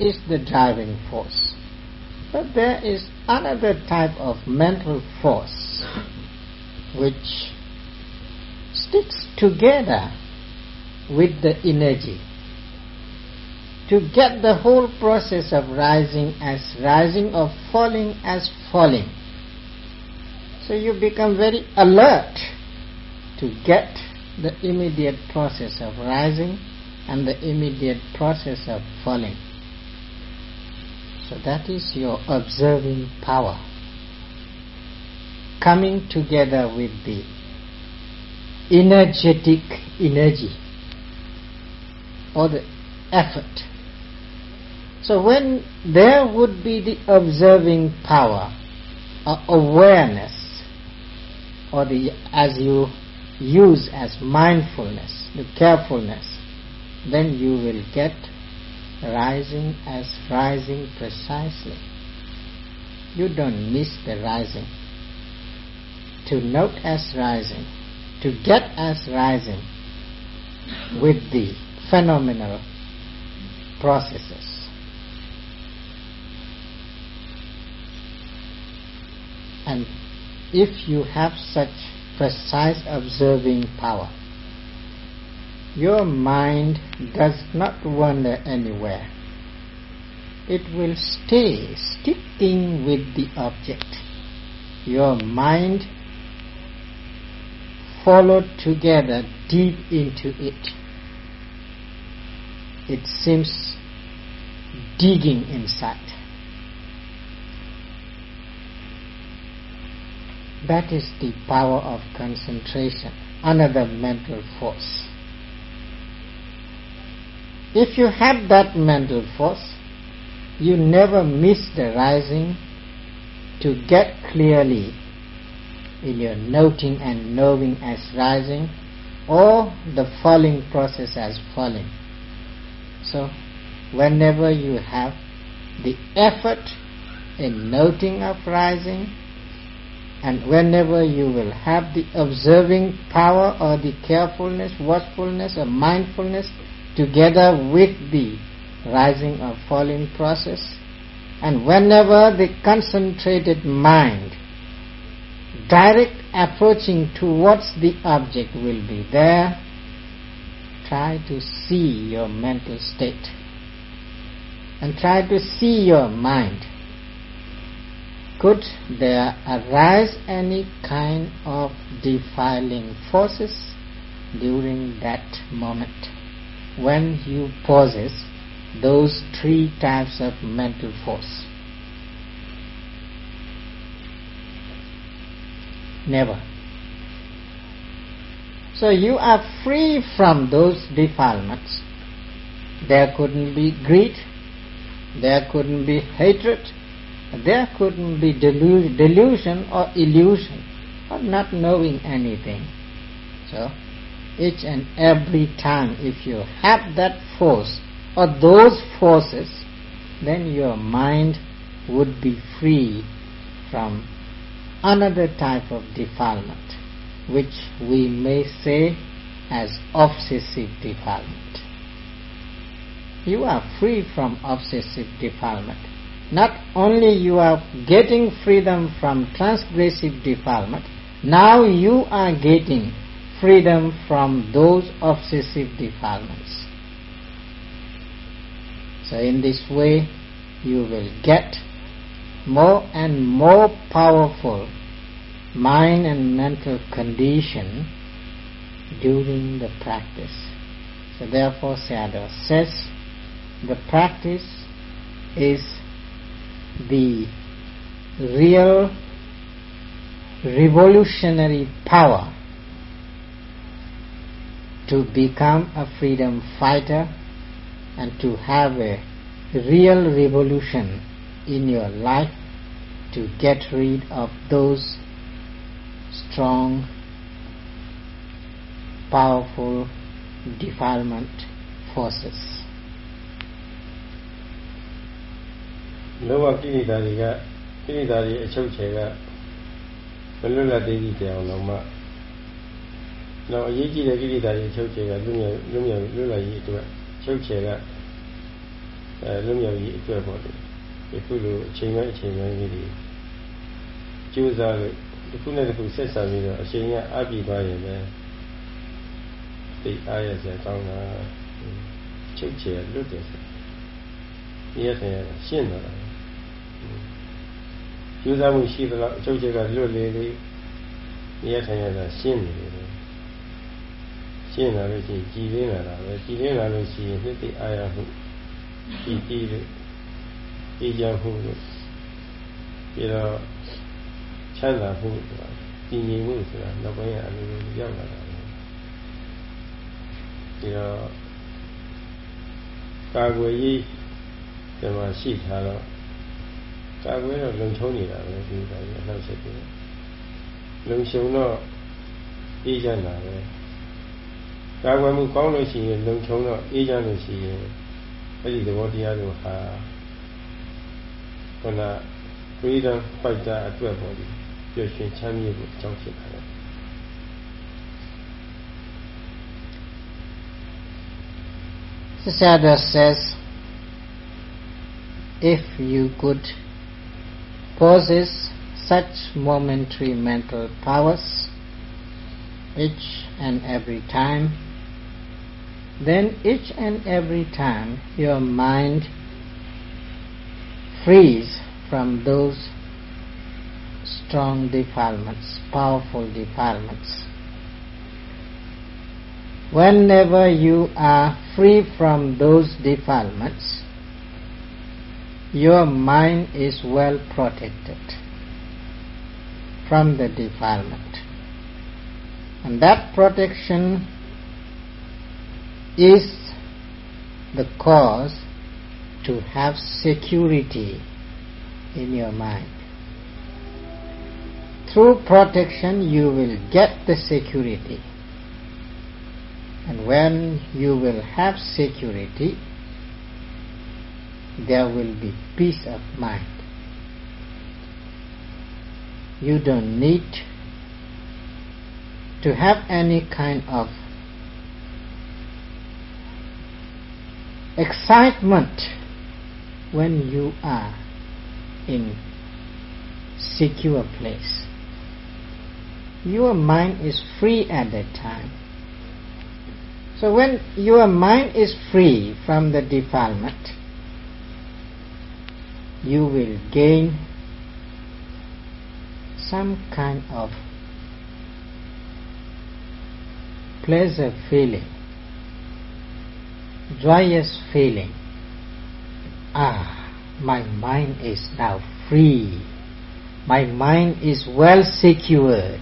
Is the driving force. But there is another type of mental force which sticks together with the energy to get the whole process of rising as rising or falling as falling. So you become very alert to get the immediate process of rising and the immediate process of falling. So that is your observing power. Coming together with the energetic energy. Or the effort. So when there would be the observing power, awareness, or the as you use as mindfulness, the carefulness, then you will get rising as rising precisely. You don't miss the rising. To note as rising, to get as rising with the phenomenal processes. And if you have such precise observing power, your mind does not wander anywhere. It will stay sticking with the object. Your mind followed together deep into it. It seems digging inside. That is the power of concentration, another mental force. If you have that mental force, you never miss the rising to get clearly in your noting and knowing as rising or the falling process as falling. So, whenever you have the effort in noting of rising and whenever you will have the observing power or the carefulness, watchfulness or mindfulness together with the rising or falling process, and whenever the concentrated mind direct approaching towards the object will be there, try to see your mental state. And try to see your mind. Could there arise any kind of defiling forces during that moment when you possess those three types of mental force? Never. So you are free from those defilements. There couldn't be greed, there couldn't be hatred, there couldn't be delusion or illusion or not knowing anything. So, each and every time if you have that force or those forces, then your mind would be free from another type of defilement, which we may say as obsessive defilement. You are free from obsessive defilement not only you are getting freedom from transgressive defilement, now you are getting freedom from those obsessive defilements. So in this way, you will get more and more powerful mind and mental condition during the practice. So therefore Sayadaw says the practice is the real revolutionary power to become a freedom fighter and to have a real revolution in your life to get rid of those strong, powerful defilement forces. လောဘကိလေသာတွေကကိလေသာတွေအချုပ်ချယ်ကမလွတ်လပ်သေးသေးတယ်အောင်တော့မှ တော့အရေးကြီးတဲ့ကိလေသာတွေအချုပ်ချယ်ကလွတ်မြောက်လွတ်မြောက်လွတ်လပ်ရေးအတွက်ချုပ်ချယ်ကအဲလွတ်မြောက်ရေးအတွက်ပေါ့လေဒီခုလိုအချိန်ပိုင်းအချိန်ပိုင်းလေးတွေကြိုးစားလို့ဒီခုနဲ့ဒီခုဆက်ဆံပြီးတော့အချိန်ကအပြည့်သွားရင်လည်းသိအားရစရာကောင်းတာချုပ်ချယ်လွတ်တယ်ဆိုဒီရတဲ့ရှင်းတော့တာကြိုးစားမှုရှိသလားအချုပ်ချယ်ကလွတ်လေလေဒီရထိုင်ရတာရှင်းနေတယ် ရှင်းလာလို့ရှိရင်ကြည်လင်းလာတာပဲကြည်လင်းလာလို့ရှိရင်နှစ်သိအားရမှုကြည်ကြည်လို့အေးချမ်းမှုလို့ပြီးတော့ချမ်းသာမှုဆိုတာကြည်ငြိမ်မှုဆိုတာနောက်ပိုင်းကအလိုလိုရောက်လာတာပဲပြီးတော့ကာကွယ်ရေးဒီမှာရှိထားတော့ကာကွယ်တော့လုံချုံနေတာပဲဒီကကြီးအနောက်ဆက်ပြီးလုံရှုံတော့အေးချမ်းတာပဲ ကာကွယ်မှုကောင်းလို့ရှိရင်လုံချုံတော့အေးချမ်းလို့ရှိရင်အဲ့ဒီသဘောတရားတို့ဟာခုန freedom fighter အတွက်ပေါ့ဒီပျော်ရွှင်ချမ်းမြေ့ဖို့အကြောင်းဖြစ်တာလေ Sayadaw says, if you could possess such momentary mental powers each and every time, then each and every time your mind frees from those strong defilements, powerful defilements. Whenever you are free from those defilements, your mind is well protected from the defilement. And that protection is the cause to have security in your mind. Through protection you will get the security. And when you will have security, there will be peace of mind. You don't need to have any kind of excitement when you are in secure place. Your mind is free at that time. So when your mind is free from the defilement, you will gain some kind of pleasure feeling, joyous feeling. Ah, my mind is now free. My mind is well secured.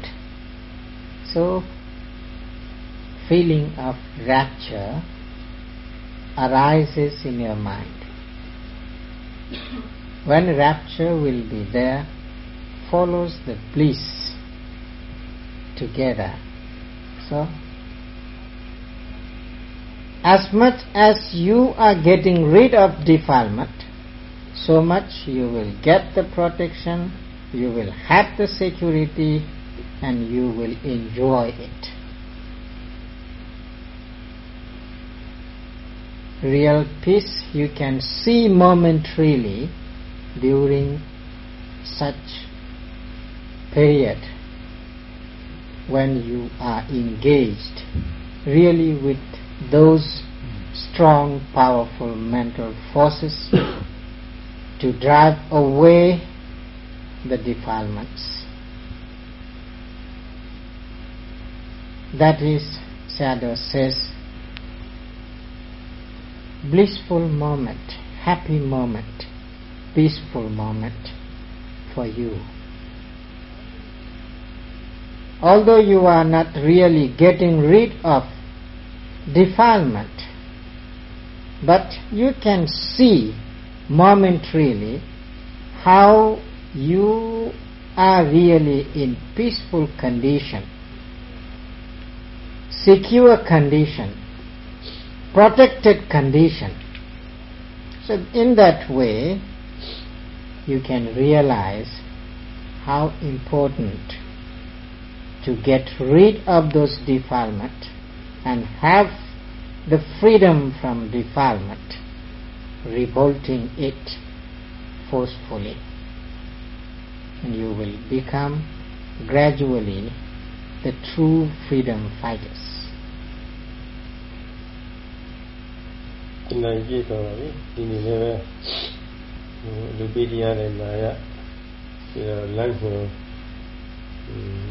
So, feeling of rapture arises in your mind. When rapture will be there, follows the bliss together. So, as much as you are getting rid of defilement, so much you will get the protection, you will have the security, and you will enjoy it. Real peace you can see momentarily during such period when you are engaged really with those strong, powerful mental forces to drive away the defilements. That is, Sayadaw says, blissful moment, happy moment, peaceful moment for you. Although you are not really getting rid of defilement, but you can see momentarily how you are really in peaceful condition, secure condition, protected condition. So in that way, you can realize how important to get rid of those defilement and have the freedom from defilement revolting it forcefully. And you will become gradually the true freedom fighters. ဒီနိုင်ကြည့်တော့ပါပြီဒီနေ့လည်းပဲဟိုလူပိတရားနဲ့နာရပြီးတော့လက်ကို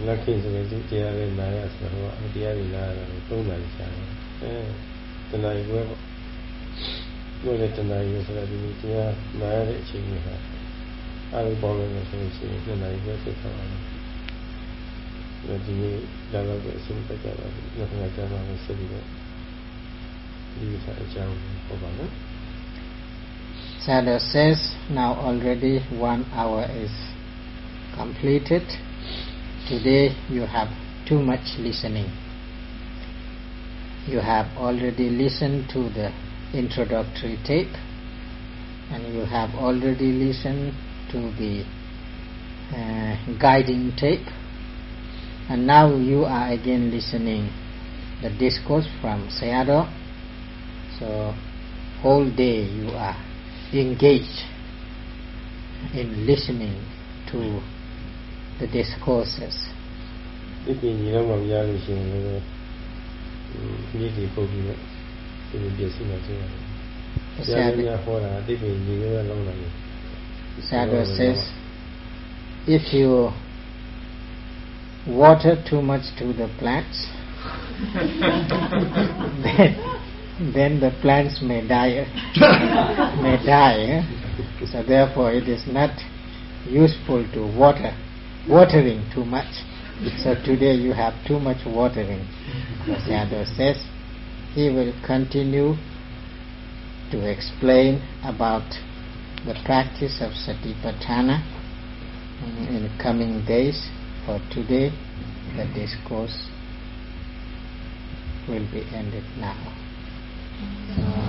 လက္ခိဆိုတဲ့တရားလေးနာရဆိုတော့အတရားတွေနာရတာသုံးနိုင်ချာအဲတဏှာရွယ်ပေါ့ဘုရားတဏှာရွယ်ဆိုတာဒီတရားနာရတဲ့အချိန်မျိုးဟာအာရုံပေါ်လို့ဆိုရင်ရှင်တဏှာရွယ်ဖြစ်သွားတယ်ဒီနေ့ဒါတော့အဆုံးသတ်ကြပါဘူးနောက်ခါကျမှဆက်ပြီးတော့ဒီအကြောင်းပေါ်ပါနော် Sayadaw says now already one hour is completed. Today you have too much listening. You have already listened to the introductory tape and you have already listened to the uh, guiding tape and now you are again listening the discourse from Sayadaw so whole day you are engaged in listening to the discourses ဒီပင်ကြီးတော့မရလို့ရှိရင်လည်းမြစ်ဒီပုံပြီးတော့ဒီပြည့်စုံမှာကျရတယ်ဆရာများဟောတာဒီပင်ကြီးကလုံးလာတယ် Sayadaw says, if you water too much to the plants, then, then the plants may die, may die. Eh? So therefore it is not useful to water watering too much. So today you have too much watering. The says he will continue to explain about the practice of satipatthana in coming days. For today, the discourse will be ended now. Uh,